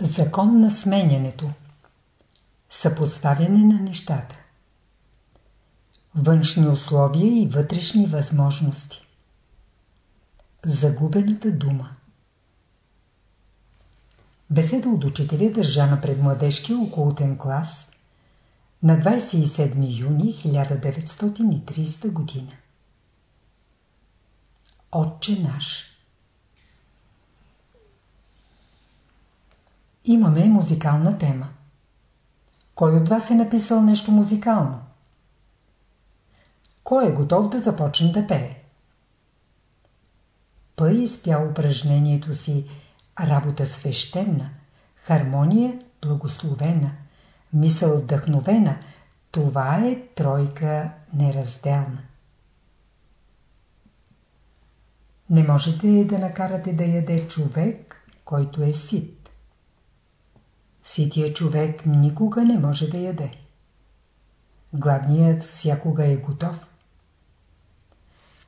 Закон на сменянето. Съпоставяне на нещата. Външни условия и вътрешни възможности. Загубената дума. Беседа от учителя държана пред младежкия околотен клас на 27 юни 1930 година. Отче наш Имаме музикална тема. Кой от вас е написал нещо музикално? Кой е готов да започне да пее? Пъй изпя упражнението си работа свещена, хармония благословена, мисъл вдъхновена. Това е тройка неразделна. Не можете да накарате да яде човек, който е сит. Сития човек никога не може да яде. Гладният всякога е готов.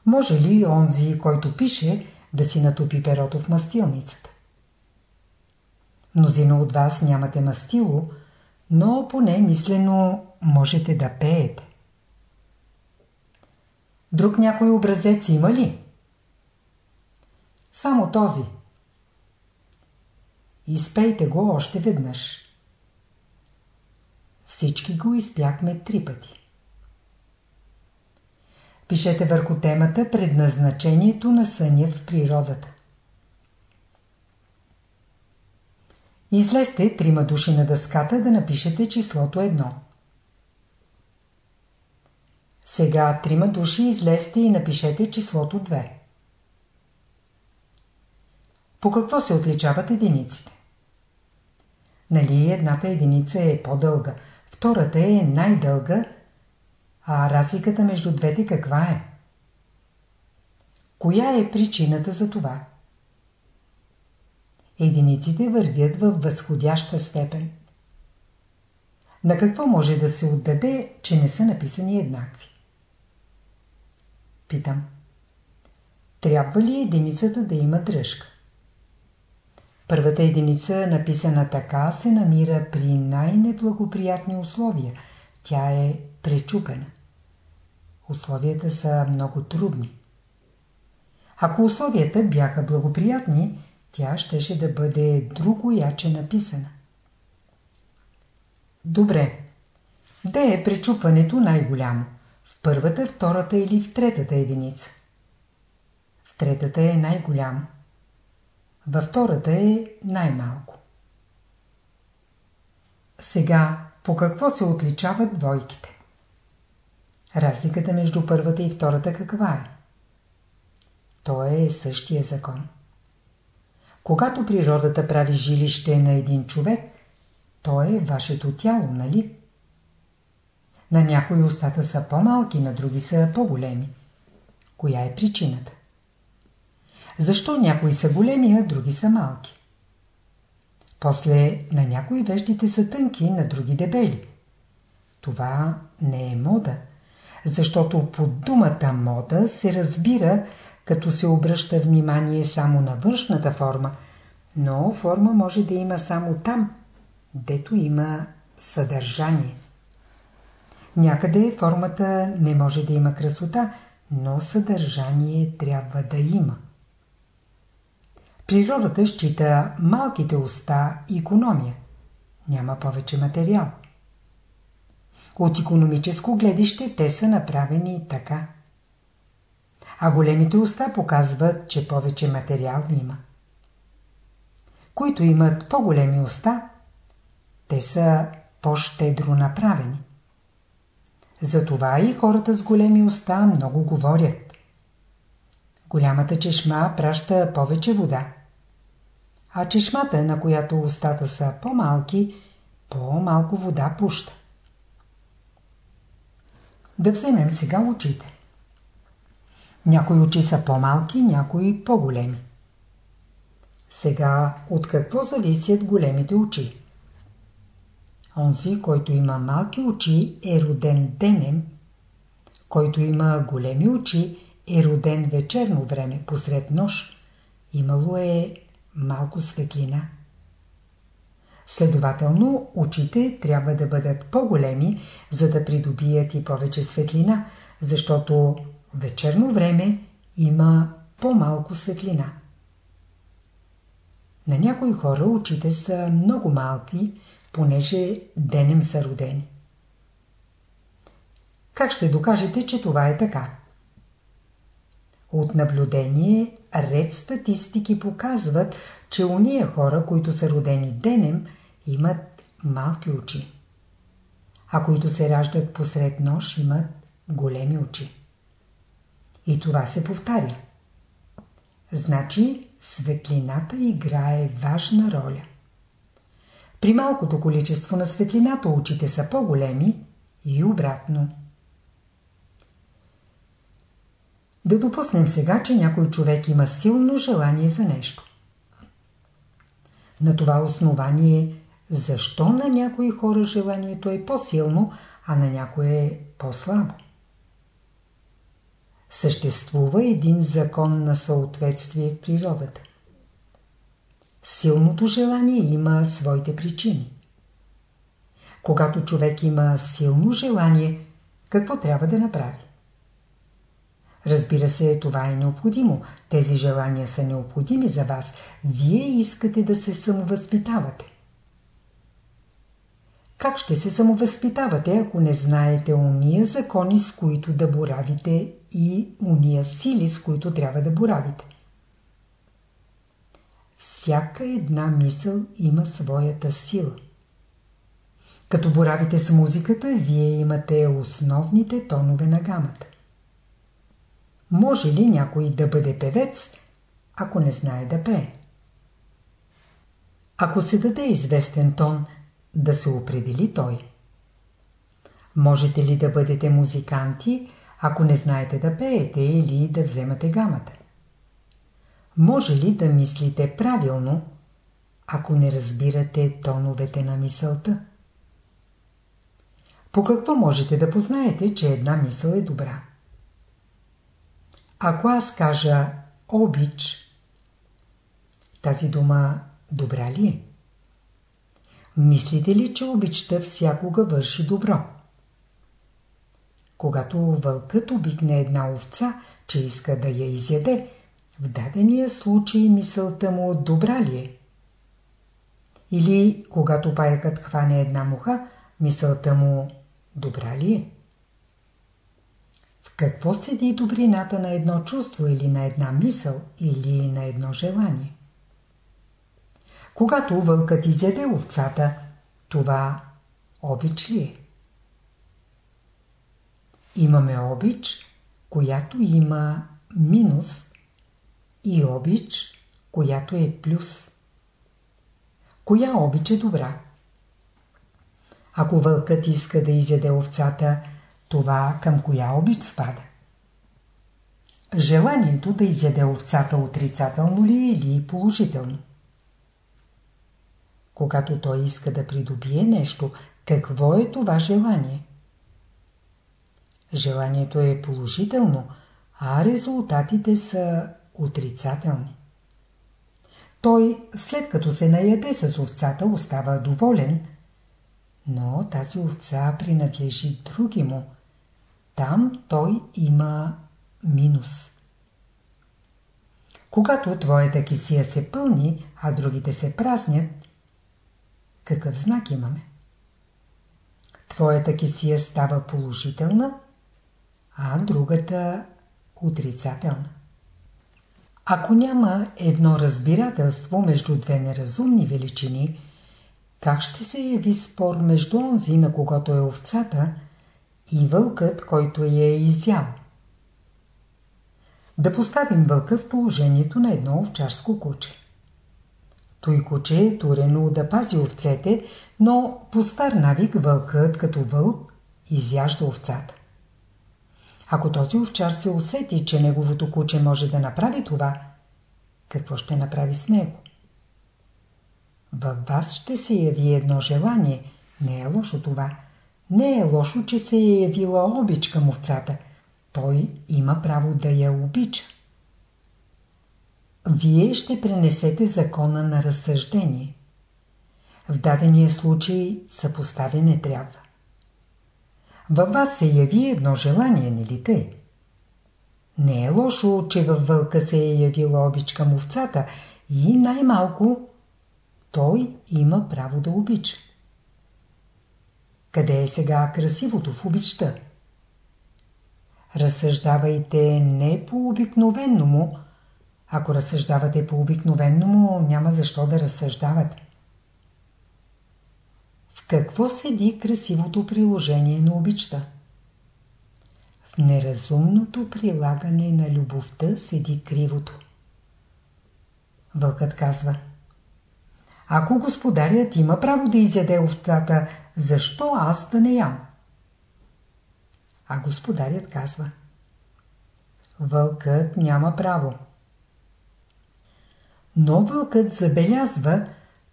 Може ли онзи, който пише, да си натопи перото в мастилницата? Мнозина от вас нямате мастило, но поне мислено можете да пеете. Друг някой образец има ли? Само този. Изпейте го още веднъж. Всички го изпяхме три пъти. Пишете върху темата предназначението на съня в природата. Излезте трима души на дъската да напишете числото едно. Сега трима души излезте и напишете числото 2. По какво се отличават единиците? Нали едната единица е по-дълга, втората е най-дълга, а разликата между двете каква е? Коя е причината за това? Единиците вървят в възходяща степен. На какво може да се отдаде, че не са написани еднакви? Питам. Трябва ли единицата да има дръжка? Първата единица, написана така, се намира при най-неблагоприятни условия. Тя е пречупена. Условията са много трудни. Ако условията бяха благоприятни, тя щеше да бъде друго яче написана. Добре. Де е пречупването най-голямо? В първата, втората или в третата единица? В третата е най-голямо. Във втората е най-малко. Сега, по какво се отличават двойките? Разликата между първата и втората каква е? То е същия закон. Когато природата прави жилище на един човек, то е вашето тяло, нали? На някои устата са по-малки, на други са по-големи. Коя е причината? Защо някои са големи, а други са малки? После на някои веждите са тънки, на други дебели. Това не е мода, защото под думата мода се разбира, като се обръща внимание само на външната форма, но форма може да има само там, дето има съдържание. Някъде формата не може да има красота, но съдържание трябва да има. Природата счита малките уста економия. Няма повече материал. От економическо гледище те са направени така. А големите уста показват, че повече материал има. Които имат по-големи уста, те са по-щедро направени. Затова и хората с големи уста много говорят. Голямата чешма праща повече вода. А чешмата, на която устата са по-малки, по-малко вода пуща. Да вземем сега очите. Някои очи са по-малки, някои по-големи. Сега от какво зависят големите очи? Онзи, който има малки очи, е роден денем. Който има големи очи, е роден вечерно време, посред нощ. Имало е малко светлина. Следователно, очите трябва да бъдат по-големи, за да придобият и повече светлина, защото вечерно време има по-малко светлина. На някои хора очите са много малки, понеже денем са родени. Как ще докажете, че това е така? От наблюдение ред статистики показват, че уния хора, които са родени денем, имат малки очи. А които се раждат посред нощ, имат големи очи. И това се повтаря. Значи светлината играе важна роля. При малкото количество на светлината очите са по-големи и обратно. Да допуснем сега, че някой човек има силно желание за нещо. На това основание, защо на някои хора желанието е по-силно, а на някое е по-слабо? Съществува един закон на съответствие в природата. Силното желание има своите причини. Когато човек има силно желание, какво трябва да направи? Разбира се, това е необходимо. Тези желания са необходими за вас. Вие искате да се самовъзпитавате. Как ще се самовъзпитавате, ако не знаете уния закони, с които да боравите и уния сили, с които трябва да боравите? Всяка една мисъл има своята сила. Като боравите с музиката, вие имате основните тонове на гамата. Може ли някой да бъде певец, ако не знае да пее? Ако се даде известен тон, да се определи той. Можете ли да бъдете музиканти, ако не знаете да пеете или да вземате гамата? Може ли да мислите правилно, ако не разбирате тоновете на мисълта? По какво можете да познаете, че една мисъл е добра? Ако аз кажа обич, тази дума добра ли е? Мислите ли, че обичта всякога върши добро? Когато вълкът обикне една овца, че иска да я изяде, в дадения случай мисълта му добра ли е? Или когато паякът хване една муха, мисълта му добра ли е? Какво седи добрината на едно чувство или на една мисъл или на едно желание? Когато вълкът изяде овцата, това обич ли е? Имаме обич, която има минус и обич, която е плюс. Коя обич е добра? Ако вълкът иска да изяде овцата, това към коя обич спада? Желанието да изяде овцата отрицателно ли или положително? Когато той иска да придобие нещо, какво е това желание? Желанието е положително, а резултатите са отрицателни. Той, след като се наяде с овцата, остава доволен, но тази овца принадлежи други му. Там той има минус. Когато твоята кисия се пълни, а другите се празнят, какъв знак имаме? Твоята кисия става положителна, а другата отрицателна. Ако няма едно разбирателство между две неразумни величини, как ще се яви спор между онзи, на когото е овцата, и вълкът, който я е изял? Да поставим вълка в положението на едно овчарско куче. Той куче е турено да пази овцете, но по стар навик вълкът като вълк изяжда овцата. Ако този овчар се усети, че неговото куче може да направи това, какво ще направи с него? Във вас ще се яви едно желание. Не е лошо това. Не е лошо, че се е явила обич към овцата. Той има право да я обича. Вие ще пренесете закона на разсъждение. В дадения случай съпоставяне трябва. Във вас се яви едно желание, не ли тъй? Не е лошо, че във вълка се е явила обич към овцата и най-малко той има право да обича. Къде е сега красивото в обичта? Разсъждавайте не по обикновенно му. Ако разсъждавате по обикновенно му, няма защо да разсъждавате. В какво седи красивото приложение на обичта? В неразумното прилагане на любовта седи кривото. Вълкът казва Ако господарят има право да изяде овцата, защо аз да не ям? А господарят казва Вълкът няма право. Но вълкът забелязва,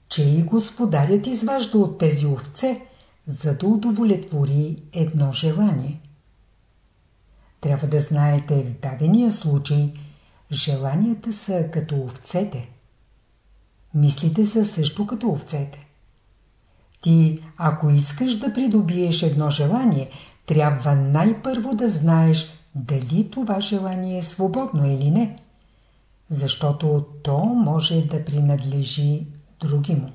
че и господарят изважда от тези овце, за да удовлетвори едно желание. Трябва да знаете в дадения случай, желанията са като овцете. Мислите са също като овцете. Ти, ако искаш да придобиеш едно желание, трябва най-първо да знаеш дали това желание е свободно или не, защото то може да принадлежи другиму.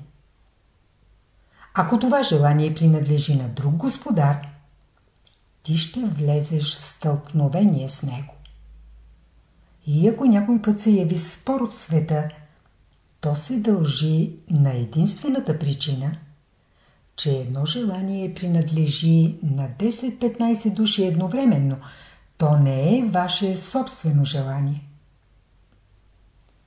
Ако това желание принадлежи на друг господар, ти ще влезеш в стълкновение с него. И ако някой път се яви спор в света, то се дължи на единствената причина – че едно желание принадлежи на 10-15 души едновременно. То не е ваше собствено желание.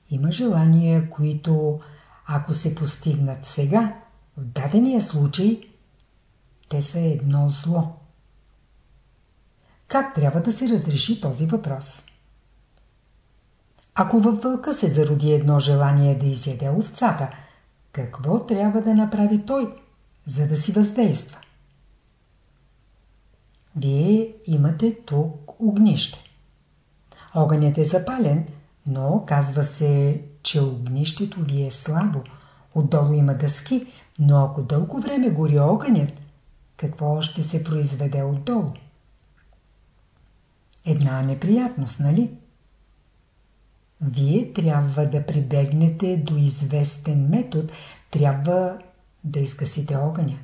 Има желания, които, ако се постигнат сега, в дадения случай, те са едно зло. Как трябва да се разреши този въпрос? Ако във вълка се зароди едно желание да изяде овцата, какво трябва да направи той, за да си въздейства. Вие имате тук огнище. Огънят е запален, но казва се, че огнището ви е слабо. Отдолу има дъски, но ако дълго време гори огънят, какво ще се произведе отдолу? Една неприятност, нали? Вие трябва да прибегнете до известен метод, трябва да изгасите огъня.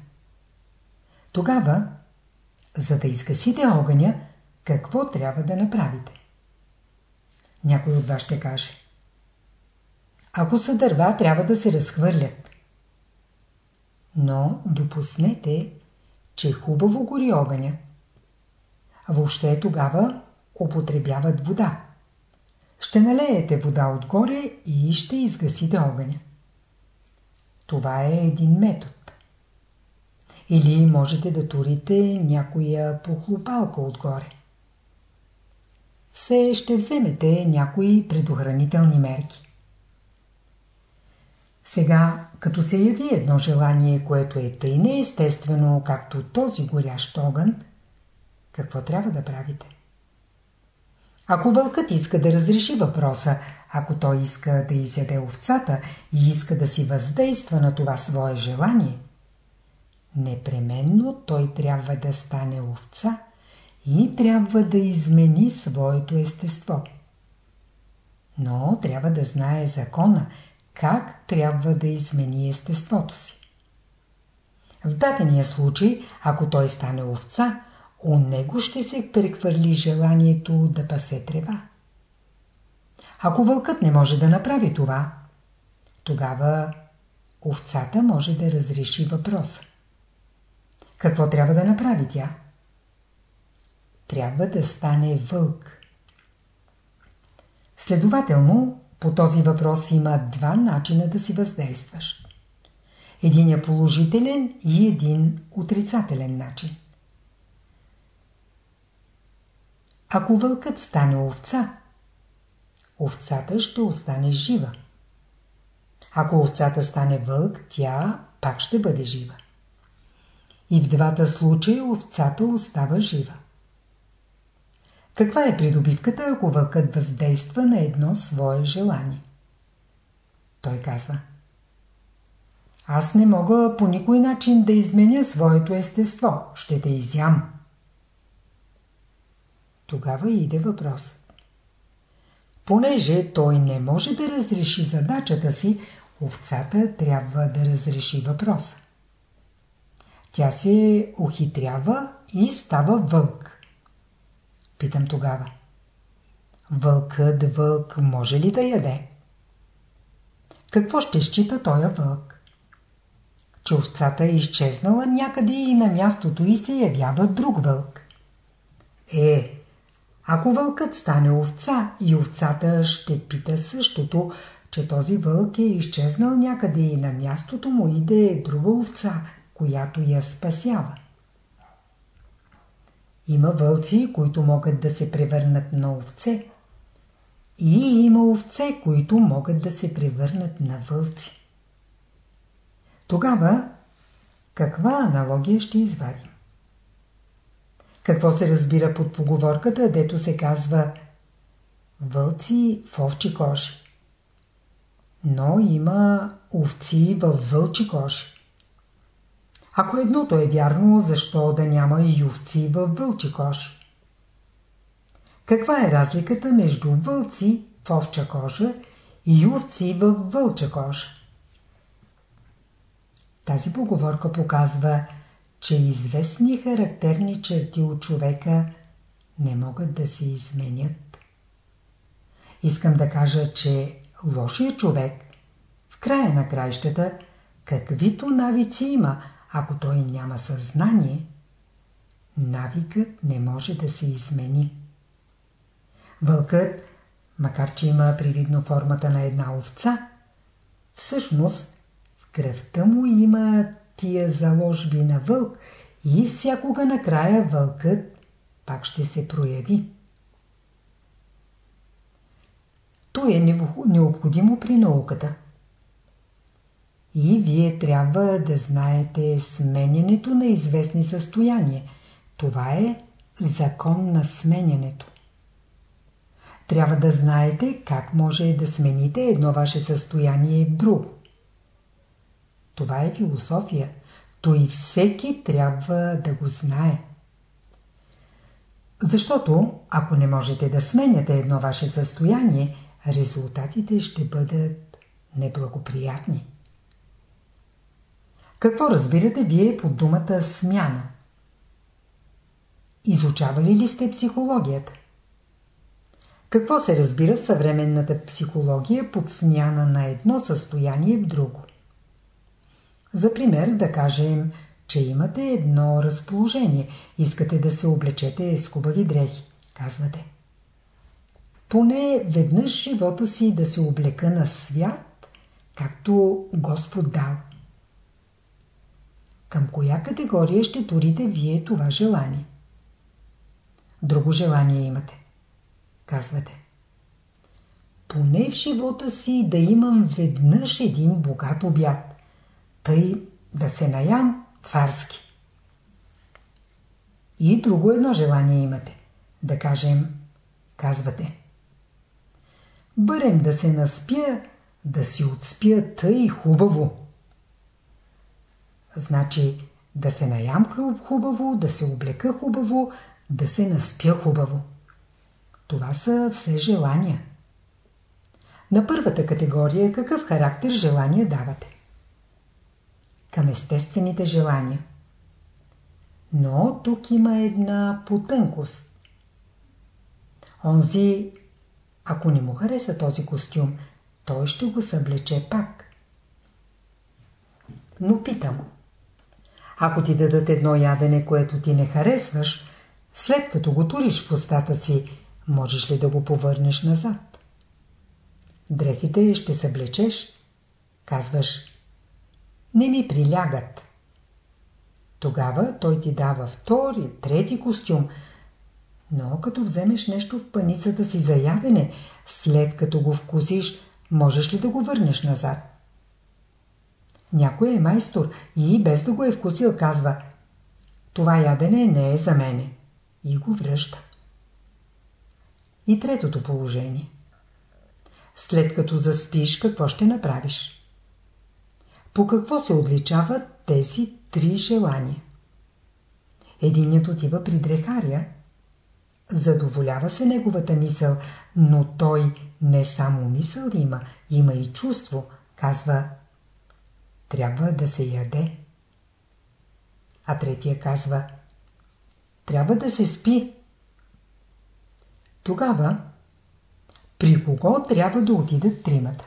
Тогава, за да изгасите огъня, какво трябва да направите? Някой от вас ще каже. Ако са дърва, трябва да се разхвърлят. Но допуснете, че хубаво гори огъня. Въобще тогава употребяват вода. Ще налеете вода отгоре и ще изгасите огъня. Това е един метод. Или можете да турите някоя похлопалка отгоре. Все ще вземете някои предохранителни мерки. Сега, като се яви едно желание, което е тъй неестествено, както този горящ огън, какво трябва да правите? Ако вълкът иска да разреши въпроса, ако той иска да изяде овцата и иска да си въздейства на това свое желание, непременно той трябва да стане овца и трябва да измени своето естество. Но трябва да знае закона, как трябва да измени естеството си. В дадения случай, ако той стане овца, у него ще се прехвърли желанието да пасе трева. Ако вълкът не може да направи това, тогава овцата може да разреши въпроса. Какво трябва да направи тя? Трябва да стане вълк. Следователно, по този въпрос има два начина да си въздействаш. Един е положителен и един отрицателен начин. Ако вълкът стане овца, овцата ще остане жива. Ако овцата стане вълк, тя пак ще бъде жива. И в двата случая овцата остава жива. Каква е придобивката, ако вълкът въздейства на едно свое желание? Той казва Аз не мога по никой начин да изменя своето естество. Ще те изям. Тогава иде въпрос. Понеже той не може да разреши задачата си, овцата трябва да разреши въпроса. Тя се ухитрява и става вълк. Питам тогава. Вълкът вълк може ли да яде? Какво ще счита този вълк? Че овцата е изчезнала някъде и на мястото й се явява друг вълк. Е, ако вълкът стане овца и овцата ще пита същото, че този вълк е изчезнал някъде и на мястото му иде друга овца, която я спасява. Има вълци, които могат да се превърнат на овце. И има овце, които могат да се превърнат на вълци. Тогава каква аналогия ще извадим? Какво се разбира под поговорката, дето се казва вълци в овчи кожи? Но има овци в вълчи кожи. Ако едното е вярно, защо да няма и овци в вълчи кожи? Каква е разликата между вълци в овча кожа и овци в вълча кожа? Тази поговорка показва, че известни характерни черти от човека не могат да се изменят. Искам да кажа, че лошият човек в края на краищата, каквито навици има, ако той няма съзнание, навикът не може да се измени. Вълкът, макар че има привидно формата на една овца, всъщност в кръвта му има тия заложби на вълк и всякога накрая вълкът пак ще се прояви. То е необходимо при науката. И вие трябва да знаете сменянето на известни състояния. Това е закон на сменянето. Трябва да знаете как може да смените едно ваше състояние в друго. Това е философия. То и всеки трябва да го знае. Защото, ако не можете да сменяте едно ваше състояние, резултатите ще бъдат неблагоприятни. Какво разбирате вие под думата смяна? Изучавали ли сте психологията? Какво се разбира в съвременната психология под смяна на едно състояние в друго? За пример да кажем, че имате едно разположение. Искате да се облечете с хубави дрехи. Казвате. Поне веднъж живота си да се облека на свят, както Господ дал. Към коя категория ще турите вие това желание? Друго желание имате. Казвате. Поне в живота си да имам веднъж един богат обяд тъй да се наям царски. И друго едно желание имате. Да кажем, казвате. Бърем да се наспя, да си отспя тъй хубаво. Значи да се наям хубаво, да се облека хубаво, да се наспя хубаво. Това са все желания. На първата категория какъв характер желания давате? Към естествените желания. Но тук има една потънкост. Онзи, ако не му хареса този костюм, той ще го съблече пак. Но питам. Ако ти дадат едно ядене, което ти не харесваш, след като го туриш в устата си, можеш ли да го повърнеш назад? Дрехите ще съблечеш. Казваш, не ми прилягат. Тогава той ти дава втори, трети костюм, но като вземеш нещо в паницата си за ядене, след като го вкусиш, можеш ли да го върнеш назад? Някой е майстор и без да го е вкусил казва Това ядене не е за мене и го връща. И третото положение. След като заспиш, какво ще направиш? По какво се отличават тези три желания? Единият отива при дрехаря, задоволява се неговата мисъл, но той не само мисъл има, има и чувство, казва трябва да се яде. А третия казва трябва да се спи. Тогава при кого трябва да отидат тримата?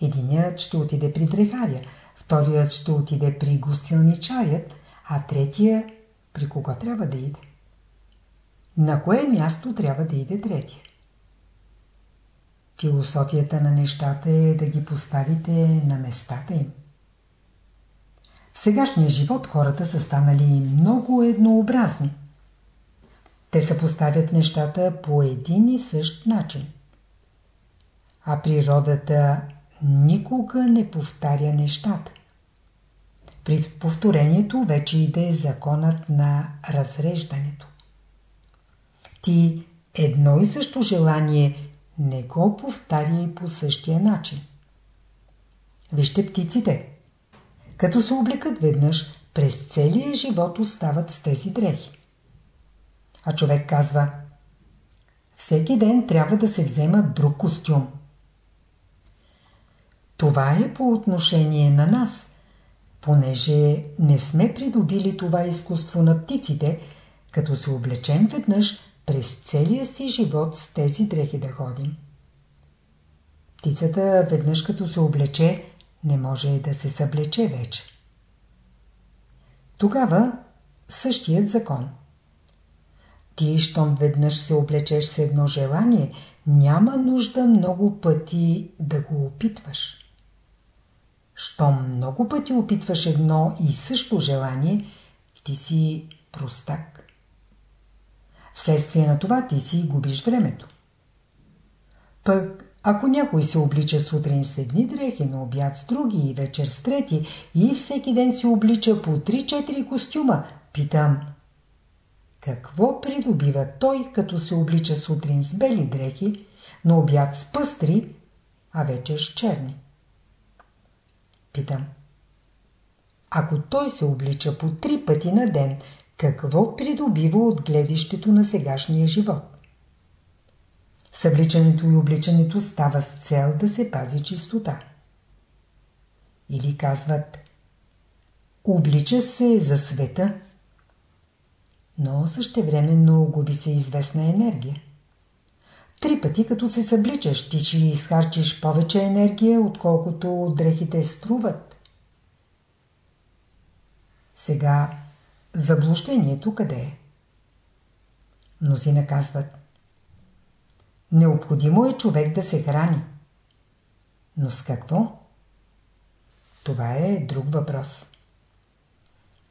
Единият ще отиде при дрехаря, вторият ще отиде при гостилничаят, а третия при кого трябва да иде? На кое място трябва да иде третия? Философията на нещата е да ги поставите на местата им. В сегашния живот хората са станали много еднообразни. Те съпоставят нещата по един и същ начин. А природата никога не повтаря нещата. При повторението вече иде законът на разреждането. Ти едно и също желание не го повтаря и по същия начин. Вижте птиците. Като се облекат веднъж, през целия живот остават с тези дрехи. А човек казва всеки ден трябва да се взема друг костюм. Това е по отношение на нас, понеже не сме придобили това изкуство на птиците, като се облечем веднъж, през целия си живот с тези дрехи да ходим. Птицата веднъж като се облече, не може да се съблече вече. Тогава същият закон. Ти, щом веднъж се облечеш с едно желание, няма нужда много пъти да го опитваш. Щом много пъти опитваш едно и също желание, ти си простак. Вследствие на това ти си губиш времето. Пък, ако някой се облича сутрин с едни дрехи, на обяд с други и вечер с трети и всеки ден се облича по 3-4 костюма, питам, какво придобива той, като се облича сутрин с бели дрехи, на обяд с пъстри, а вечер с черни? Питам. Ако той се облича по три пъти на ден, какво придобива от гледището на сегашния живот? Събличането и обличането става с цел да се пази чистота. Или казват Облича се за света, но същевременно губи се известна енергия. Три пъти като се събличаш, ти ще изхарчиш повече енергия, отколкото дрехите струват. Сега Заблуждението къде е? Мнозина казват Необходимо е човек да се храни. Но с какво? Това е друг въпрос.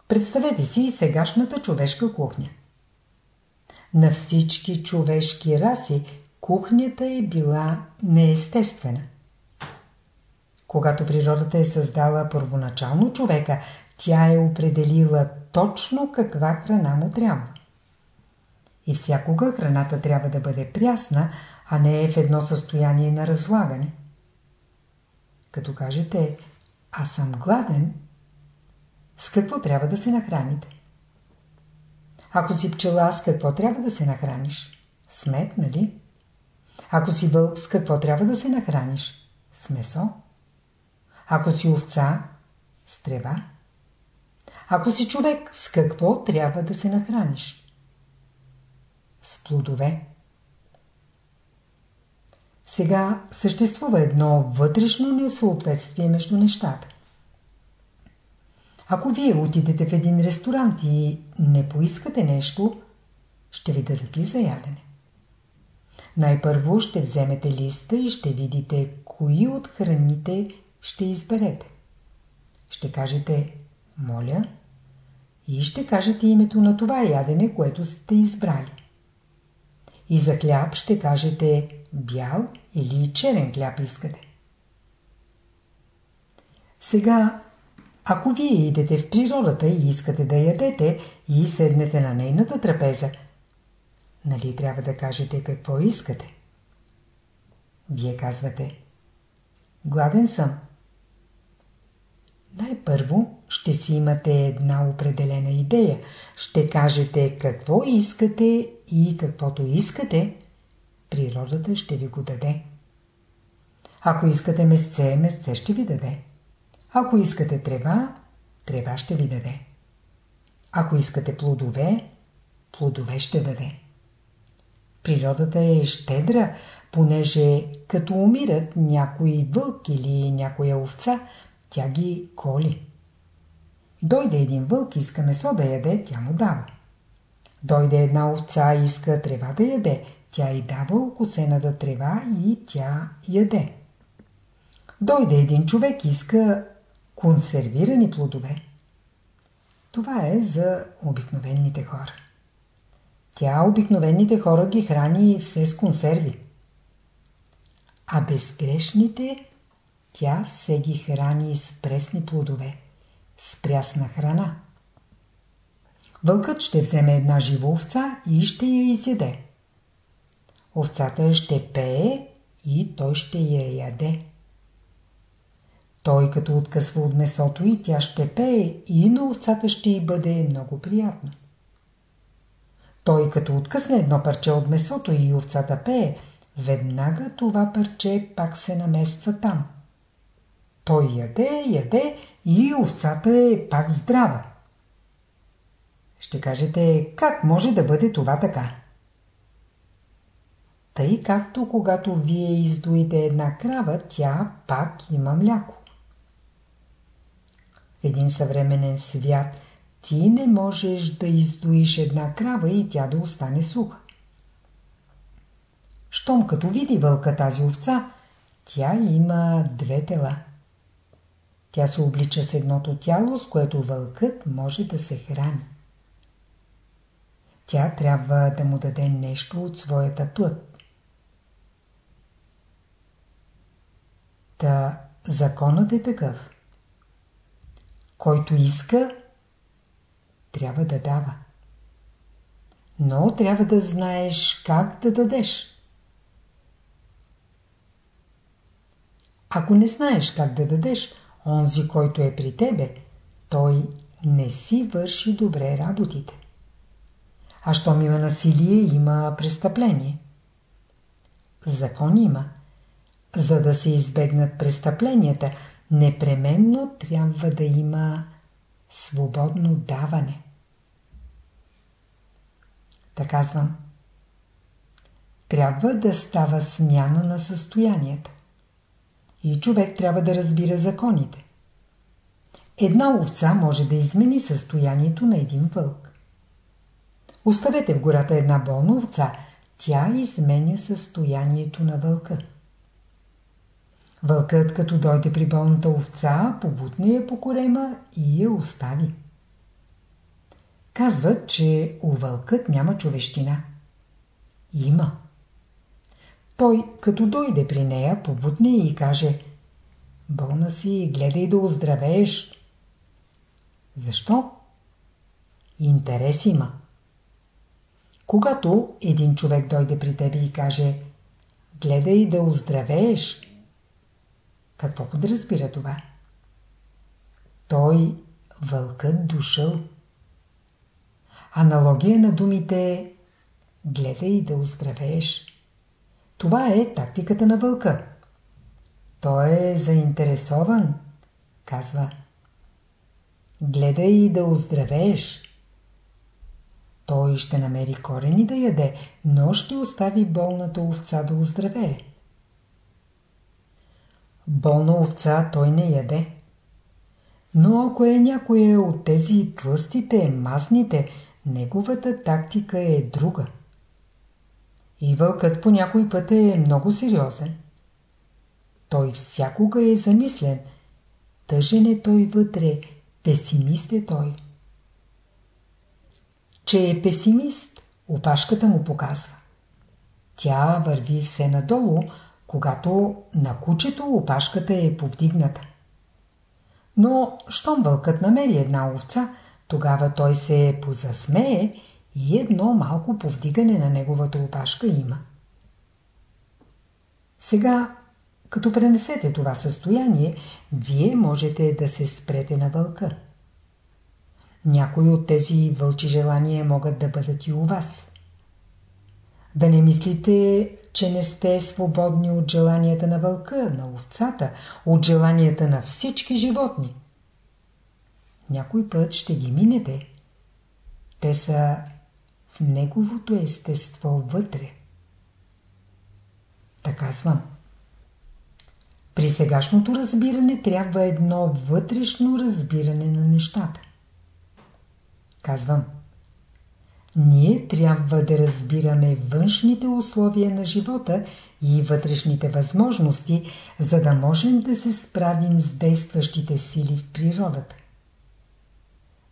Представете си сегашната човешка кухня. На всички човешки раси кухнята е била неестествена. Когато природата е създала първоначално човека, тя е определила точно каква храна му трябва. И всякога храната трябва да бъде прясна, а не е в едно състояние на разлагане. Като кажете, аз съм гладен, с какво трябва да се нахраните? Ако си пчела, с какво трябва да се нахраниш? С мед, нали? Ако си вълк, с какво трябва да се нахраниш? С месо. Ако си овца, с трева. Ако си човек, с какво трябва да се нахраниш? С плодове. Сега съществува едно вътрешно несъответствие между нещата. Ако вие отидете в един ресторант и не поискате нещо, ще ви дадат ли за ядене? Най-първо ще вземете листа и ще видите кои от храните ще изберете. Ще кажете моля, и ще кажете името на това ядене, което сте избрали. И за хляб ще кажете бял или черен хляб искате. Сега, ако вие идете в природата и искате да ядете и седнете на нейната трапеза, нали трябва да кажете какво искате? Вие казвате Гладен съм. Първо ще си имате една определена идея. Ще кажете какво искате и каквото искате, природата ще ви го даде. Ако искате месце, месце ще ви даде. Ако искате трева, трева ще ви даде. Ако искате плодове, плодове ще даде. Природата е щедра, понеже като умират някой вълк или някоя овца, тя ги коли. Дойде един вълк, иска месо да яде, тя му дава. Дойде една овца, иска трева да яде, тя й дава окосената трева и тя яде. Дойде един човек, иска консервирани плодове. Това е за обикновените хора. Тя обикновените хора ги храни все с консерви. А безгрешните тя все ги храни с пресни плодове, с прясна храна. Вълкът ще вземе една жива овца и ще я изяде. Овцата ще пее и той ще я яде. Той като откъсва от месото и тя ще пее и на овцата ще й бъде много приятно. Той като откъсне едно парче от месото и овцата пее, веднага това парче пак се намества там. Той яде, яде и овцата е пак здрава. Ще кажете, как може да бъде това така? Тъй както когато вие издоите една крава, тя пак има мляко. В един съвременен свят ти не можеш да издоиш една крава и тя да остане суха. Щом като види вълка тази овца, тя има две тела. Тя се облича с едното тяло, с което вълкът може да се храни. Тя трябва да му даде нещо от своята плът. Та законът е такъв. Който иска, трябва да дава. Но трябва да знаеш как да дадеш. Ако не знаеш как да дадеш, онзи, който е при тебе, той не си върши добре работите. А щом има насилие, има престъпление. Закон има. За да се избегнат престъпленията, непременно трябва да има свободно даване. Така казвам. Трябва да става смяна на състоянията. И човек трябва да разбира законите. Една овца може да измени състоянието на един вълк. Оставете в гората една болна овца, тя изменя състоянието на вълка. Вълкът, като дойде при болната овца, побутне я по корема и я остави. Казват, че у вълкът няма човещина. Има. Той, като дойде при нея, побутне и каже Болна си, гледай да оздравееш. Защо? Интерес има. Когато един човек дойде при тебе и каже Гледай да оздравееш, какво подразбира това? Той вълкът дошъл. Аналогия на думите гледай да оздравееш. Това е тактиката на вълка. Той е заинтересован, казва. Гледай да оздравееш. Той ще намери корени да яде, но ще остави болната овца да оздравее. Болна овца той не яде. Но ако е някоя от тези тлъстите, масните, неговата тактика е друга. И вълкът по някой път е много сериозен. Той всякога е замислен. Тъжен е той вътре, песимист е той. Че е песимист, опашката му показва. Тя върви все надолу, когато на кучето опашката е повдигната. Но, щом вълкът намери една овца, тогава той се позасмее и едно малко повдигане на неговата опашка има. Сега, Като пренесете това състояние, вие можете да се спрете на вълка. Някои от тези вълчи желания могат да бъдат и у вас. Да не мислите, че не сте свободни от желанията на вълка, на овцата, от желанията на всички животни. Някой път ще ги минете. Те са в неговото естество вътре. Така казвам. При сегашното разбиране трябва едно вътрешно разбиране на нещата. Казвам. Ние трябва да разбираме външните условия на живота и вътрешните възможности, за да можем да се справим с действащите сили в природата.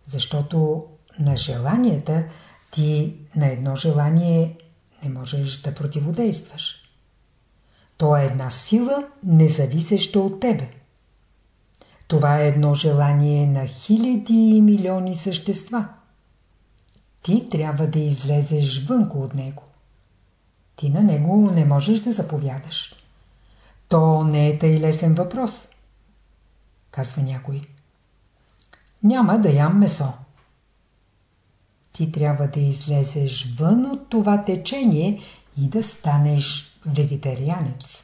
Защото на желанията ти на едно желание не можеш да противодействаш. То е една сила, независеща от тебе. Това е едно желание на хиляди и милиони същества. Ти трябва да излезеш вънко от него. Ти на него не можеш да заповядаш. То не е тъй лесен въпрос. Казва някой. Няма да ям месо. Ти трябва да излезеш вън от това течение и да станеш вегетарианец.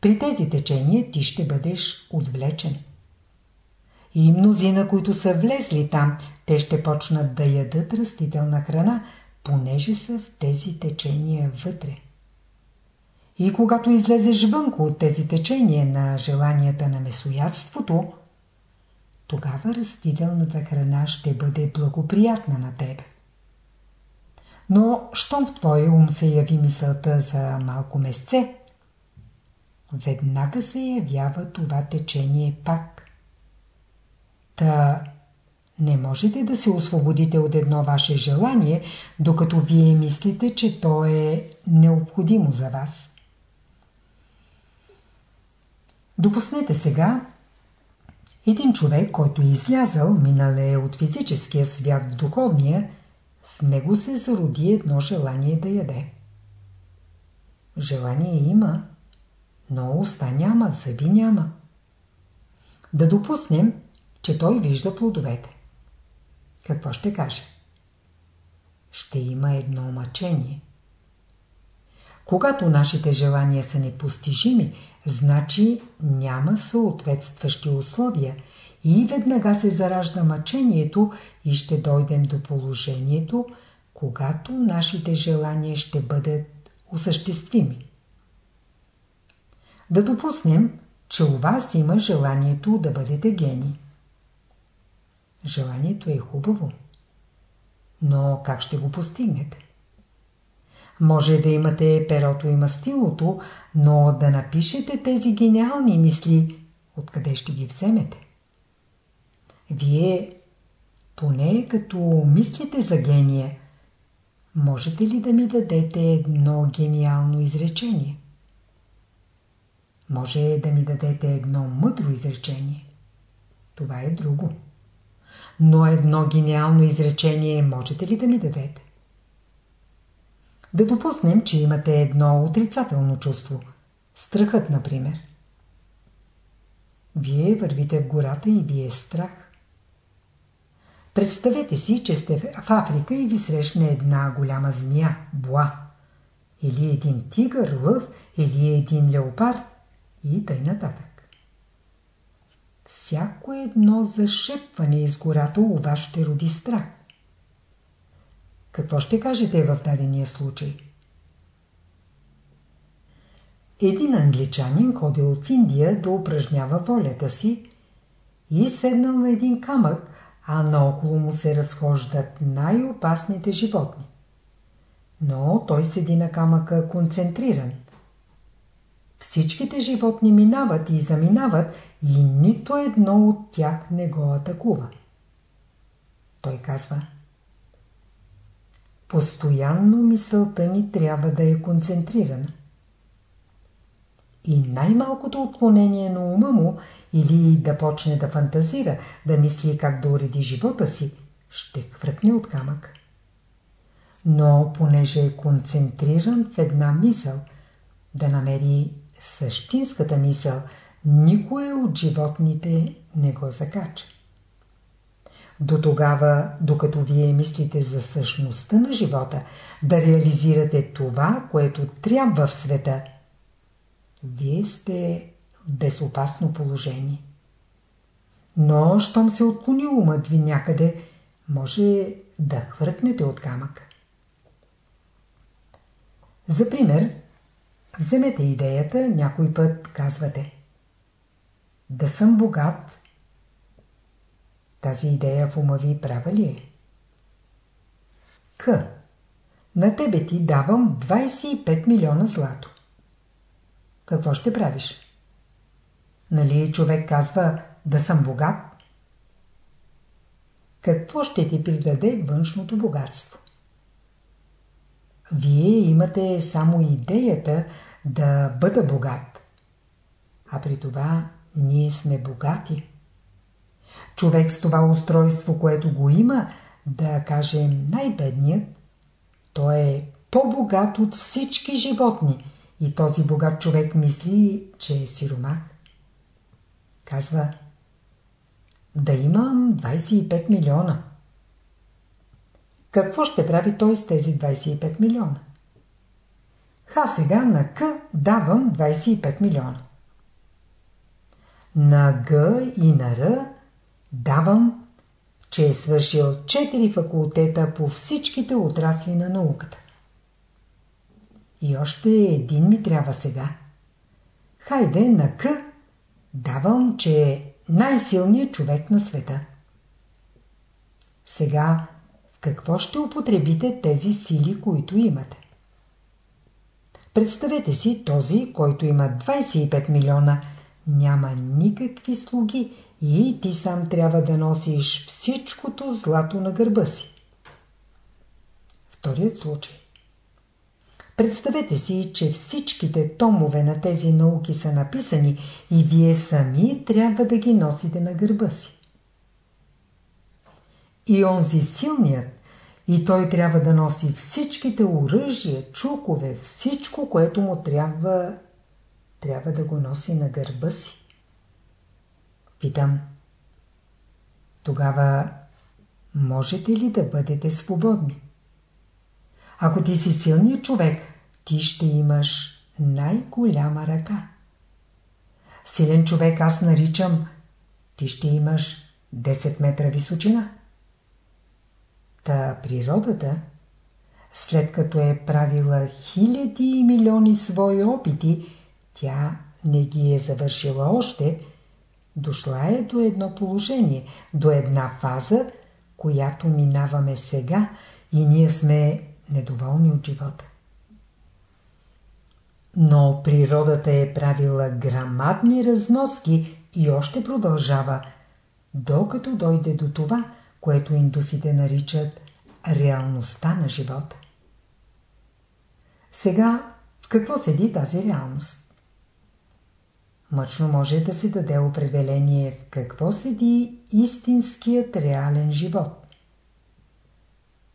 При тези течения ти ще бъдеш отвлечен. И мнозина, които са влезли там, те ще почнат да ядат растителна храна, понеже са в тези течения вътре. И когато излезеш вънко от тези течения на желанията на месоядството, тогава растителната храна ще бъде благоприятна на тебе. Но, щом в твоя ум се яви мисълта за малко месце, веднага се явява това течение пак. Та не можете да се освободите от едно ваше желание, докато вие мислите, че то е необходимо за вас. Допуснете сега един човек, който е излязъл, минале от физическия свят в духовния, в него се зароди едно желание да яде. Желание има, но уста няма, зъби няма. Да допуснем, че той вижда плодовете. Какво ще каже? Ще има едно мъчение. Когато нашите желания са непостижими, значи няма съответстващи условия и веднага се заражда мъчението и ще дойдем до положението, когато нашите желания ще бъдат осъществими. Да допуснем, че у вас има желанието да бъдете гени. Желанието е хубаво. Но как ще го постигнете? Може да имате перото и мастилото, но да напишете тези гениални мисли, откъде ще ги вземете? Вие, поне като мислите за гения, можете ли да ми дадете едно гениално изречение? Може да ми дадете едно мъдро изречение. Това е друго. Но едно гениално изречение можете ли да ми дадете? Да допуснем, че имате едно отрицателно чувство. Страхът, например. Вие вървите в гората и ви е страх. Представете си, че сте в Африка и ви срещне една голяма змия, буа. Или един тигър, лъв, или един леопард и тъй нататък. Всяко едно зашепване из гората у вас ще роди страх. Какво ще кажете в дадения случай? Един англичанин ходил в Индия да упражнява волята си и седнал на един камък, а наоколо му се разхождат най-опасните животни. Но той седи на камъка концентриран. Всичките животни минават и заминават и нито едно от тях не го атакува. Той казва Постоянно мисълта ми трябва да е концентрирана. И най-малкото отклонение на ума му или да почне да фантазира, да мисли как да уреди живота си, ще хвъркне от камък. Но понеже е концентриран в една мисъл, да намери същинската мисъл, никое от животните не го закача. До тогава, докато вие мислите за същността на живота, да реализирате това, което трябва в света, вие сте в безопасно положение. Но, щом се отклони умът ви някъде, може да хвъркнете от камък. За пример, вземете идеята, някой път казвате Да съм богат. Тази идея в ума ви права ли е? К. На тебе ти давам 25 милиона злато. Какво ще правиш? Нали човек казва да съм богат? Какво ще ти придаде външното богатство? Вие имате само идеята да бъда богат. А при това ние сме богати. Човек с това устройство, което го има, да кажем най-бедният, той е по-богат от всички животни и този богат човек мисли, че е сиромах. Казва, да имам 25 милиона. Какво ще прави той с тези 25 милиона? Ха сега на К давам 25 милиона. На Г и на Р давам, че е свършил 4 факултета по всичките отрасли на науката. И още един ми трябва сега. Хайде на К давам, че е най-силният човек на света. Сега в какво ще употребите тези сили, които имате? Представете си този, който има 25 милиона, няма никакви слуги и ти сам трябва да носиш всичкото злато на гърба си. Вторият случай. Представете си, че всичките томове на тези науки са написани и вие сами трябва да ги носите на гърба си. И онзи силният, и той трябва да носи всичките оръжия, чукове, всичко, което му трябва, трябва да го носи на гърба си. Питам. Тогава можете ли да бъдете свободни? Ако ти си силният човек, ти ще имаш най-голяма ръка. Силен човек аз наричам, ти ще имаш 10 метра височина. Та природата, след като е правила хиляди и милиони свои опити, тя не ги е завършила още, дошла е до едно положение, до една фаза, която минаваме сега и ние сме недоволни от живота. Но природата е правила грамадни разноски и още продължава, докато дойде до това, което индусите наричат реалността на живота. Сега в какво седи тази реалност? Мъчно може да се даде определение в какво седи истинският реален живот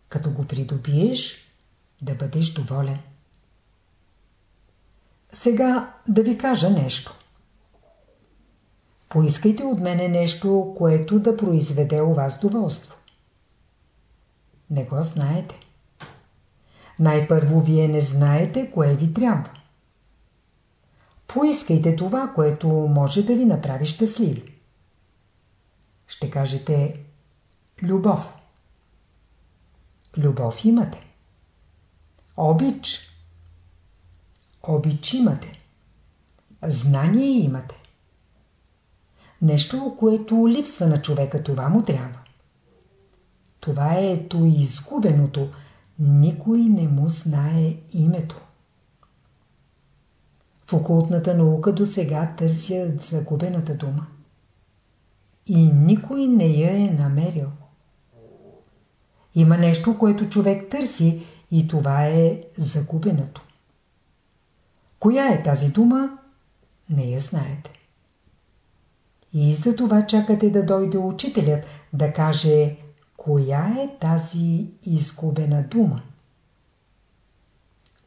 като го придобиеш, да бъдеш доволен. Сега да ви кажа нещо. Поискайте от мене нещо, което да произведе у вас доволство. Не го знаете. Най-първо вие не знаете, кое ви трябва. Поискайте това, което може да ви направи щастливи. Ще кажете любов. Любов имате. Обич. Обич имате. Знание имате. Нещо, което липсва на човека, това му трябва. Това е ето изгубеното. Никой не му знае името. В окултната наука до сега търсят загубената дума. И никой не я е намерил. Има нещо, което човек търси и това е загубеното. Коя е тази дума? Не я знаете. И за това чакате да дойде учителят да каже коя е тази изгубена дума.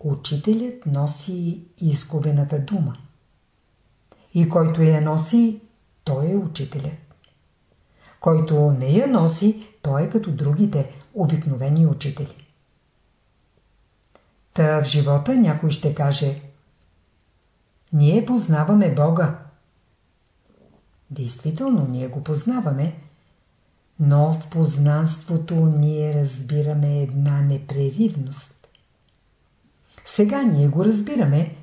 Учителят носи изгубената дума. И който я носи, той е учителят. Който не я носи, той е като другите, обикновени учители. Та в живота някой ще каже Ние познаваме Бога. Действително, ние го познаваме, но в познанството ние разбираме една непреривност. Сега ние го разбираме.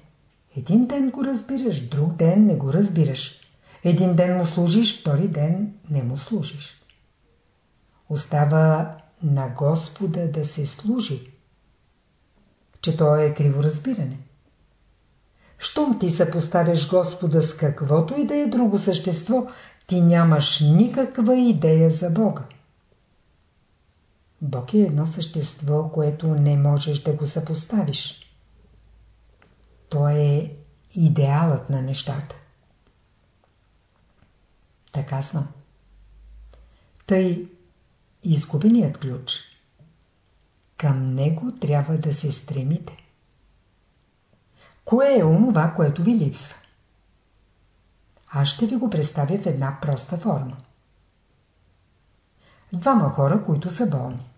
Един ден го разбираш, друг ден не го разбираш. Един ден му служиш, втори ден не му служиш. Остава на Господа да се служи. Че то е криво разбиране. Щом ти съпоставяш Господа с каквото и да е друго същество, ти нямаш никаква идея за Бога. Бог е едно същество, което не можеш да го съпоставиш. То е идеалът на нещата. Така съм. Тъй изгубеният ключ. Към него трябва да се стремите. Кое е онова, което ви липсва? Аз ще ви го представя в една проста форма. Двама хора, които са болни.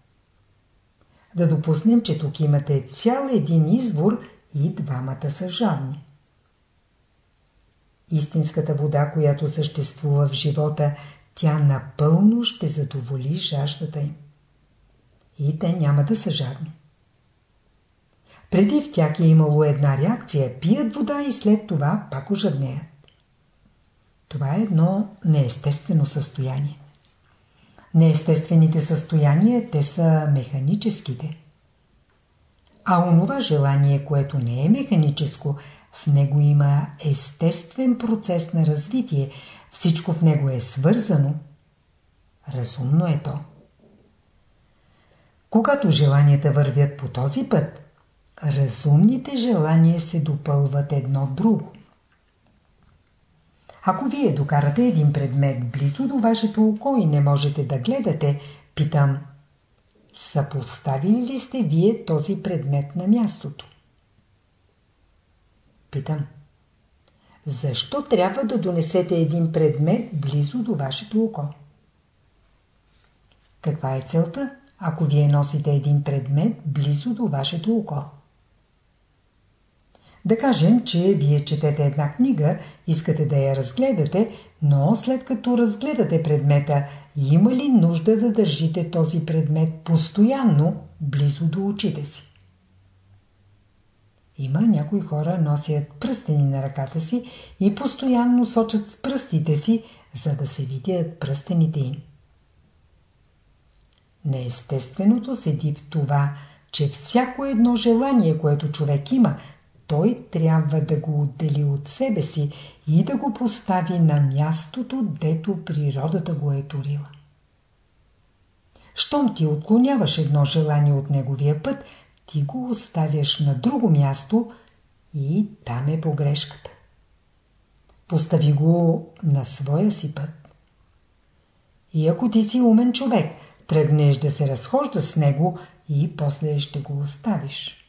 Да допуснем, че тук имате цял един извор и двамата са жадни. Истинската вода, която съществува в живота, тя напълно ще задоволи жаждата им. И те няма да са жадни. Преди в тях е имало една реакция, пият вода и след това пак ожаднеят. Това е едно неестествено състояние. Неестествените състояния, те са механическите. А онова желание, което не е механическо, в него има естествен процес на развитие, всичко в него е свързано. Разумно е то. Когато желанията вървят по този път, разумните желания се допълват едно друго. Ако вие докарате един предмет близо до вашето око и не можете да гледате, питам, съпоставили ли сте вие този предмет на мястото? Питам, защо трябва да донесете един предмет близо до вашето око? Каква е целта, ако вие носите един предмет близо до вашето око? Да кажем, че вие четете една книга, искате да я разгледате, но след като разгледате предмета, има ли нужда да държите този предмет постоянно близо до очите си? Има някои хора носят пръстени на ръката си и постоянно сочат с пръстите си, за да се видят пръстените им. Неестественото седи в това, че всяко едно желание, което човек има, той трябва да го отдели от себе си и да го постави на мястото, дето природата го е турила. Щом ти отклоняваш едно желание от неговия път, ти го оставяш на друго място и там е погрешката. Постави го на своя си път. И ако ти си умен човек, тръгнеш да се разхожда с него и после ще го оставиш.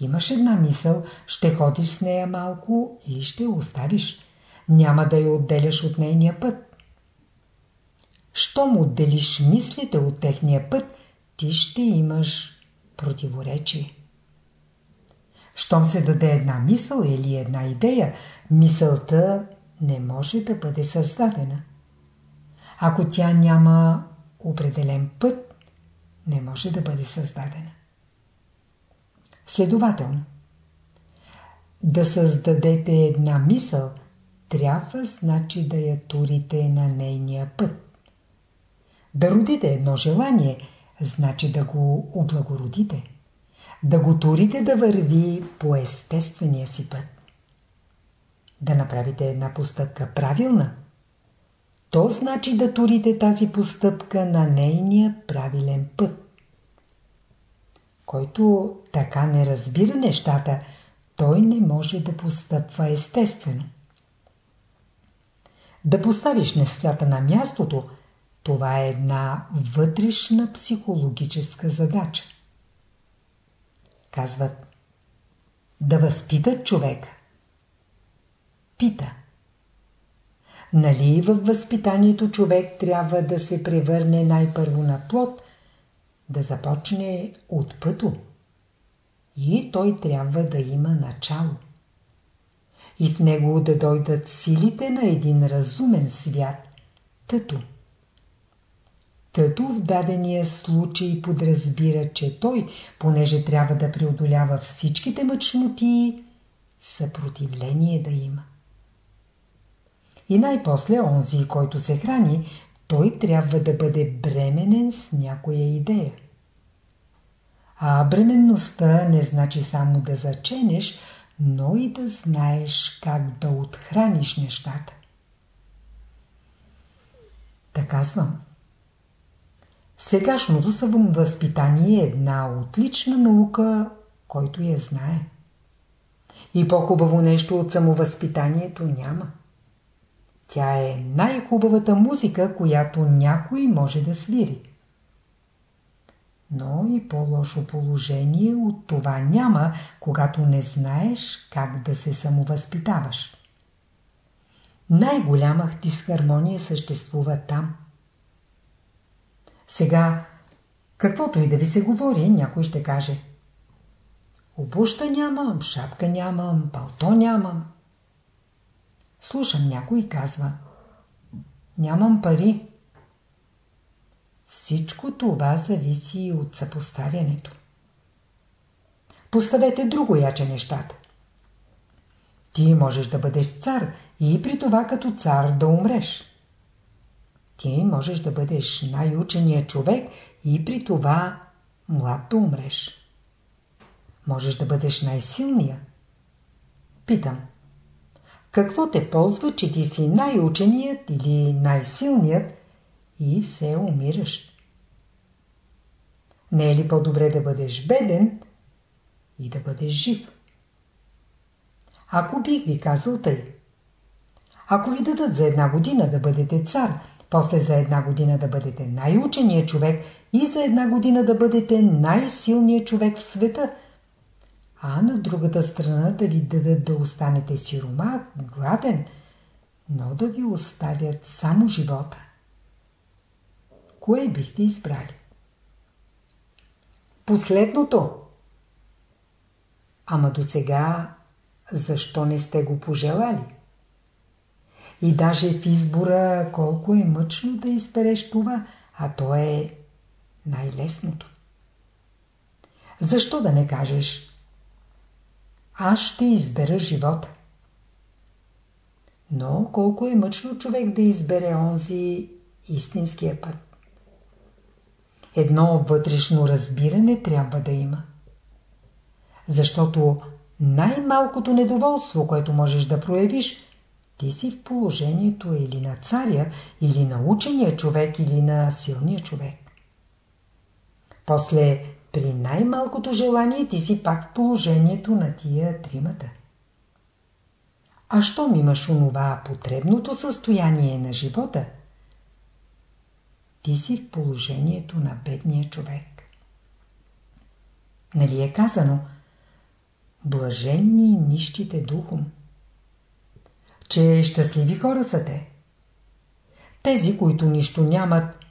Имаш една мисъл, ще ходиш с нея малко и ще оставиш. Няма да я отделяш от нейния път. Щом отделиш мислите от техния път, ти ще имаш противоречие. Щом се даде една мисъл или една идея, мисълта не може да бъде създадена. Ако тя няма определен път, не може да бъде създадена. Следователно, да създадете една мисъл, трябва значи да я турите на нейния път. Да родите едно желание, значи да го облагородите. Да го турите да върви по естествения си път. Да направите една постъпка правилна, то значи да турите тази постъпка на нейния правилен път. Който така не разбира нещата, той не може да постъпва естествено. Да поставиш нещата на мястото, това е една вътрешна психологическа задача. Казват, да възпитат човека. Пита. Нали във възпитанието човек трябва да се превърне най-първо на плод, да започне от пъто? И той трябва да има начало. И в него да дойдат силите на един разумен свят, тъто. Тъто в дадения случай подразбира, че той, понеже трябва да преодолява всичките мъчноти, съпротивление да има. И най-после онзи, който се храни, той трябва да бъде бременен с някоя идея. А бременността не значи само да заченеш, но и да знаеш как да отхраниш нещата. Така казвам. Сегашното самовъзпитание е една отлична наука, който я знае. И по-хубаво нещо от самовъзпитанието няма. Тя е най-хубавата музика, която някой може да свири. Но и по-лошо положение от това няма, когато не знаеш как да се самовъзпитаваш. Най-голяма дисхармония съществува там. Сега, каквото и да ви се говори, някой ще каже Обуща нямам, шапка нямам, палто нямам. Слушам някой и казва Нямам пари. Всичко това зависи от съпоставянето. Поставете друго яче нещата. Ти можеш да бъдеш цар и при това като цар да умреш. Ти можеш да бъдеш най-ученият човек и при това млад да умреш. Можеш да бъдеш най-силния. Питам. Какво те ползва, че ти си най-ученият или най-силният и все умираш? Не е ли по-добре да бъдеш беден и да бъдеш жив? Ако бих ви казал тъй. Ако ви дадат за една година да бъдете цар, после за една година да бъдете най-ученият човек и за една година да бъдете най-силният човек в света – а на другата страна да ви дадат да останете сиромах, гладен, но да ви оставят само живота. Кое бихте избрали? Последното. Ама до сега защо не сте го пожелали? И даже в избора колко е мъчно да избереш това, а то е най-лесното. Защо да не кажеш аз ще избера живота. Но колко е мъчно човек да избере онзи истинския път. Едно вътрешно разбиране трябва да има. Защото най-малкото недоволство, което можеш да проявиш, ти си в положението или на царя, или на учения човек, или на силния човек. После при най-малкото желание ти си пак в положението на тия тримата. А щом имаш онова потребното състояние на живота, ти си в положението на бедния човек. Нали е казано Блаженни нищите духом. Че щастливи хора са те. Тези, които нищо нямат,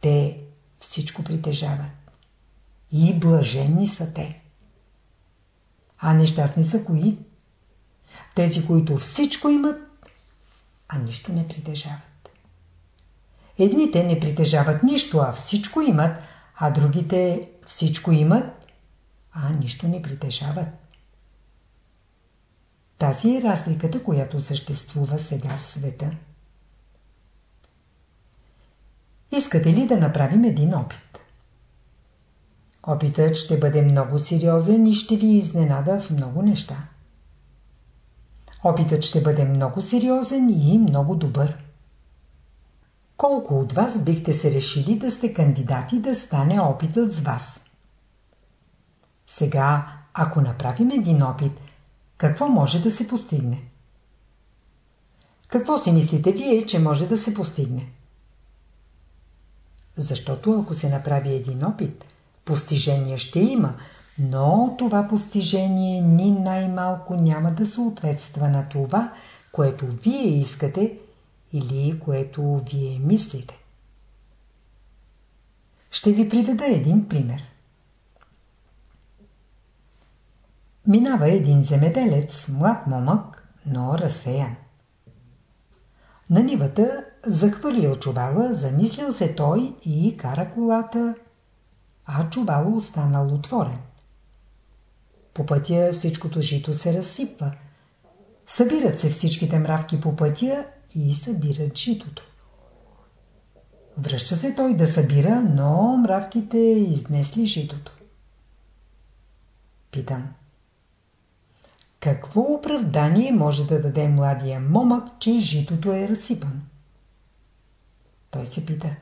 те всичко притежават. И блаженни са те. А нещастни са кои? Тези, които всичко имат, а нищо не притежават. Едните не притежават нищо, а всичко имат, а другите всичко имат, а нищо не притежават. Тази е разликата, която съществува сега в света. Искате ли да направим един опит? Опитът ще бъде много сериозен и ще ви изненада в много неща. Опитът ще бъде много сериозен и много добър. Колко от вас бихте се решили да сте кандидати да стане опитът с вас? Сега, ако направим един опит, какво може да се постигне? Какво си мислите вие, че може да се постигне? Защото ако се направи един опит, Постижение ще има, но това постижение ни най-малко няма да съответства на това, което вие искате или което вие мислите. Ще ви приведа един пример. Минава един земеделец, млад момък, но разсеян. На нивата захвърлил чувала, замислил се той и кара колата, а чувало останал отворен. По пътя всичкото жито се разсипва. Събират се всичките мравки по пътя и събират житото. Връща се той да събира, но мравките изнесли житото. Питам. Какво оправдание може да даде младия момък, че житото е разсипано? Той се пита.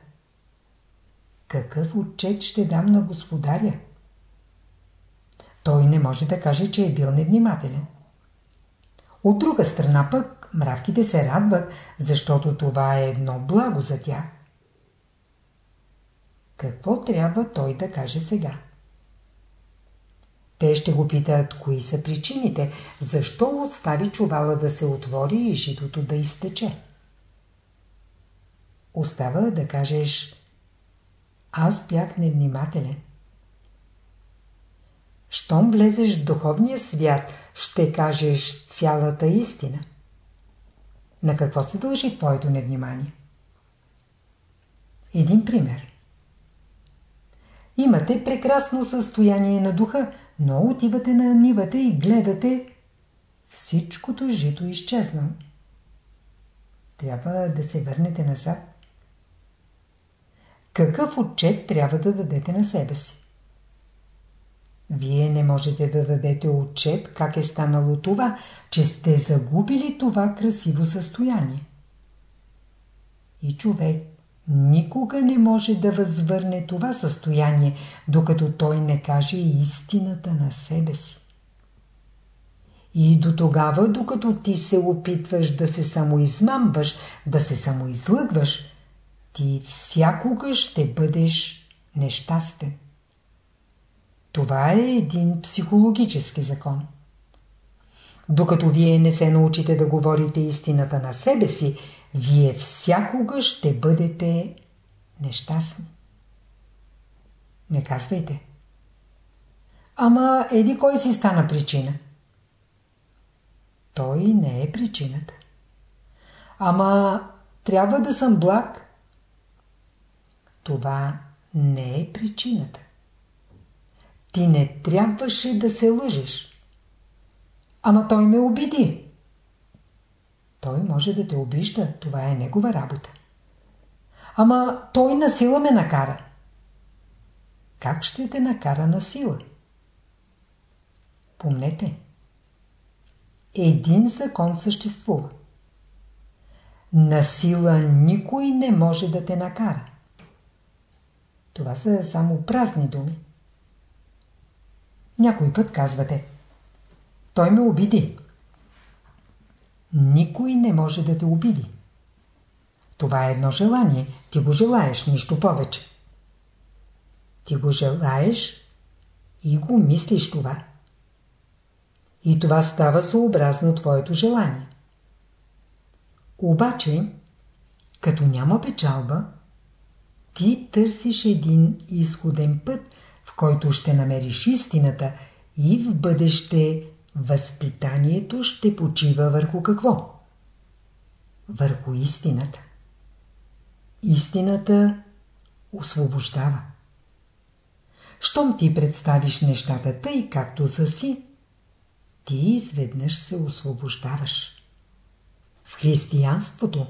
Какъв отчет ще дам на господаря? Той не може да каже, че е бил невнимателен. От друга страна пък, мравките се радват, защото това е едно благо за тях. Какво трябва той да каже сега? Те ще го питат, кои са причините, защо остави чувала да се отвори и житото да изтече. Остава да кажеш, аз бях невнимателен. Щом влезеш в духовния свят, ще кажеш цялата истина. На какво се дължи твоето невнимание? Един пример. Имате прекрасно състояние на духа, но отивате на нивата и гледате всичкото жито изчезна. Трябва да се върнете назад. Какъв отчет трябва да дадете на себе си? Вие не можете да дадете отчет как е станало това, че сте загубили това красиво състояние. И човек никога не може да възвърне това състояние, докато той не каже истината на себе си. И до тогава, докато ти се опитваш да се самоизмамваш, да се самоизлъгваш, ти всякога ще бъдеш нещастен. Това е един психологически закон. Докато вие не се научите да говорите истината на себе си, вие всякога ще бъдете нещастни. Не казвайте. Ама еди кой си стана причина? Той не е причината. Ама трябва да съм благ. Това не е причината. Ти не трябваше да се лъжеш. Ама той ме обиди. Той може да те обижда, това е негова работа. Ама той на сила ме накара. Как ще те накара на сила? Помнете. Един закон съществува. На сила никой не може да те накара. Това са само празни думи. Някой път казвате. Той ме обиди. Никой не може да те обиди. Това е едно желание. Ти го желаеш, нищо повече. Ти го желаеш и го мислиш това. И това става съобразно твоето желание. Обаче, като няма печалба, ти търсиш един изходен път, в който ще намериш истината и в бъдеще Възпитанието ще почива върху какво? Върху истината. Истината освобождава. Щом ти представиш нещата тъй, както са си, ти изведнъж се освобождаваш. В християнството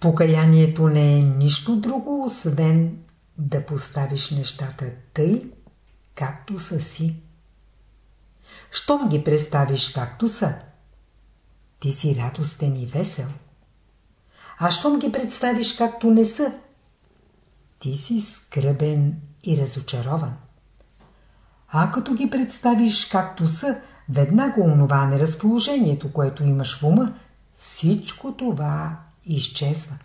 покаянието не е нищо друго, освен да поставиш нещата тъй, както са си. Щом ги представиш както са, ти си радостен и весел. А щом ги представиш както не са, ти си скръбен и разочарован. А като ги представиш както са, веднага онова неразположението, което имаш в ума, всичко това изчезва.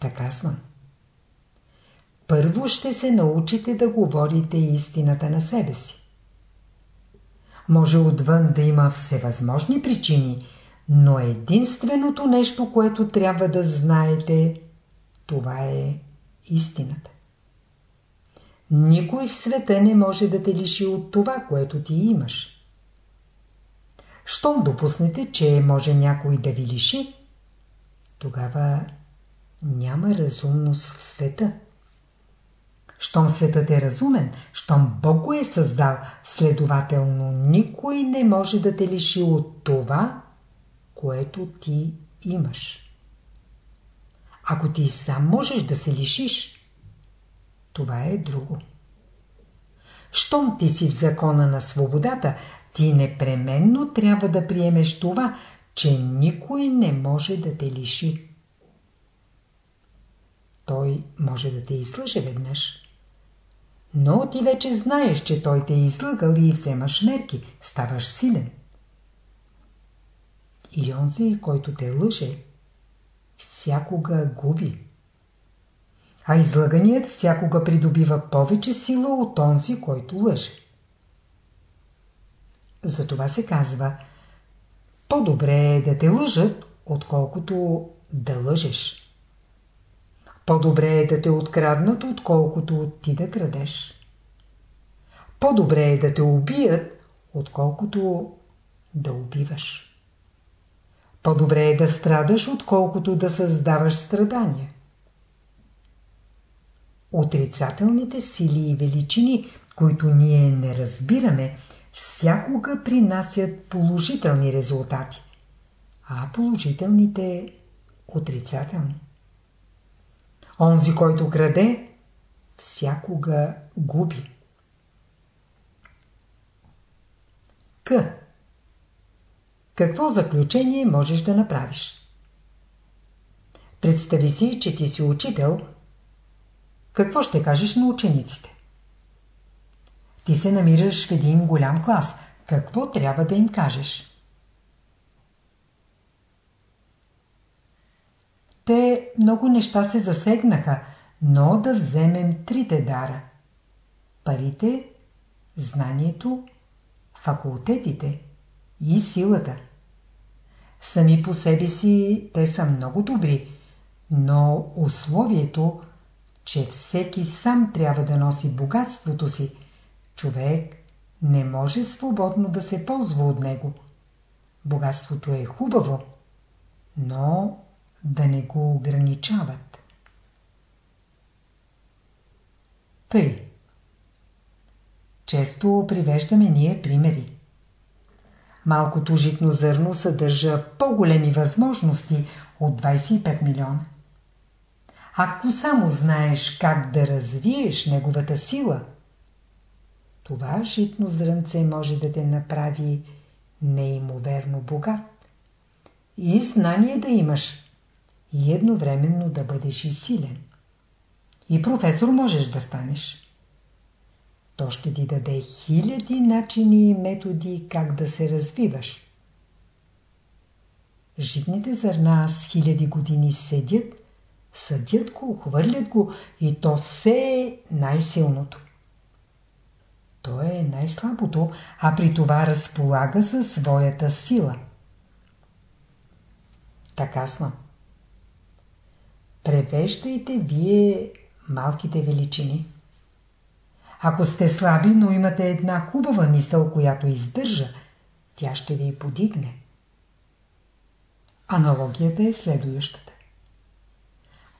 Така съм. Първо ще се научите да говорите истината на себе си. Може отвън да има всевъзможни причини, но единственото нещо, което трябва да знаете, това е истината. Никой в света не може да те лиши от това, което ти имаш. Щом допуснете, че може някой да ви лиши, тогава няма разумност в света. Щом светът е разумен, щом Бог го е създал, следователно никой не може да те лиши от това, което ти имаш. Ако ти сам можеш да се лишиш, това е друго. Щом ти си в закона на свободата, ти непременно трябва да приемеш това, че никой не може да те лиши. Той може да те излъже веднъж. Но ти вече знаеш, че той те е излъгал и вземаш мерки, ставаш силен. И онзи, който те лъже, всякога губи. А излъганият всякога придобива повече сила от онзи, който лъже. Затова се казва по-добре е да те лъжат, отколкото да лъжеш. По-добре е да те откраднат, отколкото ти да крадеш. По-добре е да те убият, отколкото да убиваш. По-добре е да страдаш, отколкото да създаваш страдания. Отрицателните сили и величини, които ние не разбираме, всякога принасят положителни резултати, а положителните – отрицателни. Онзи, който краде, всякога губи. К. Какво заключение можеш да направиш? Представи си, че ти си учител. Какво ще кажеш на учениците? Ти се намираш в един голям клас. Какво трябва да им кажеш? Те много неща се засегнаха, но да вземем трите дара. Парите, знанието, факултетите и силата. Сами по себе си те са много добри, но условието, че всеки сам трябва да носи богатството си, човек не може свободно да се ползва от него. Богатството е хубаво, но да не го ограничават. Тъй. Често привеждаме ние примери. Малкото житно зърно съдържа по-големи възможности от 25 милиона. Ако само знаеш как да развиеш неговата сила, това житно зрънце може да те направи неимоверно богат. И знание да имаш, и едновременно да бъдеш и силен. И професор можеш да станеш. То ще ти даде хиляди начини и методи как да се развиваш. Житните зърна с хиляди години седят, съдят го, хвърлят го и то все е най-силното. То е най-слабото, а при това разполага със своята сила. Така съм. Превеждайте вие малките величини. Ако сте слаби, но имате една хубава мисъл, която издържа, тя ще ви подигне. Аналогията е следующата.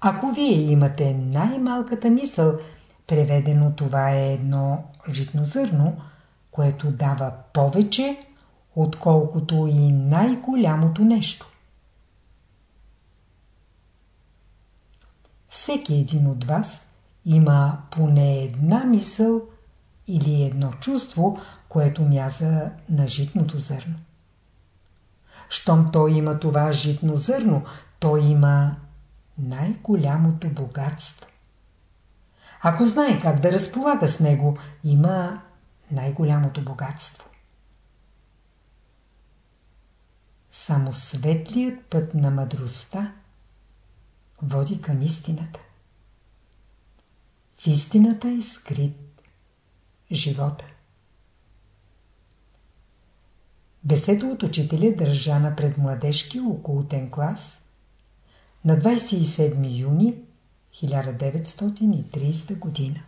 Ако вие имате най-малката мисъл, преведено това е едно житно зърно, което дава повече, отколкото и най-голямото нещо. Всеки един от вас има поне една мисъл или едно чувство, което мяза на житното зърно. Щом той има това житно зърно, той има най-голямото богатство. Ако знае как да разполага с него, има най-голямото богатство. Само светлият път на мъдростта води към истината. В истината е скрит живота. Беседа от учителя държана пред младежки окултен клас на 27 юни 1930 година.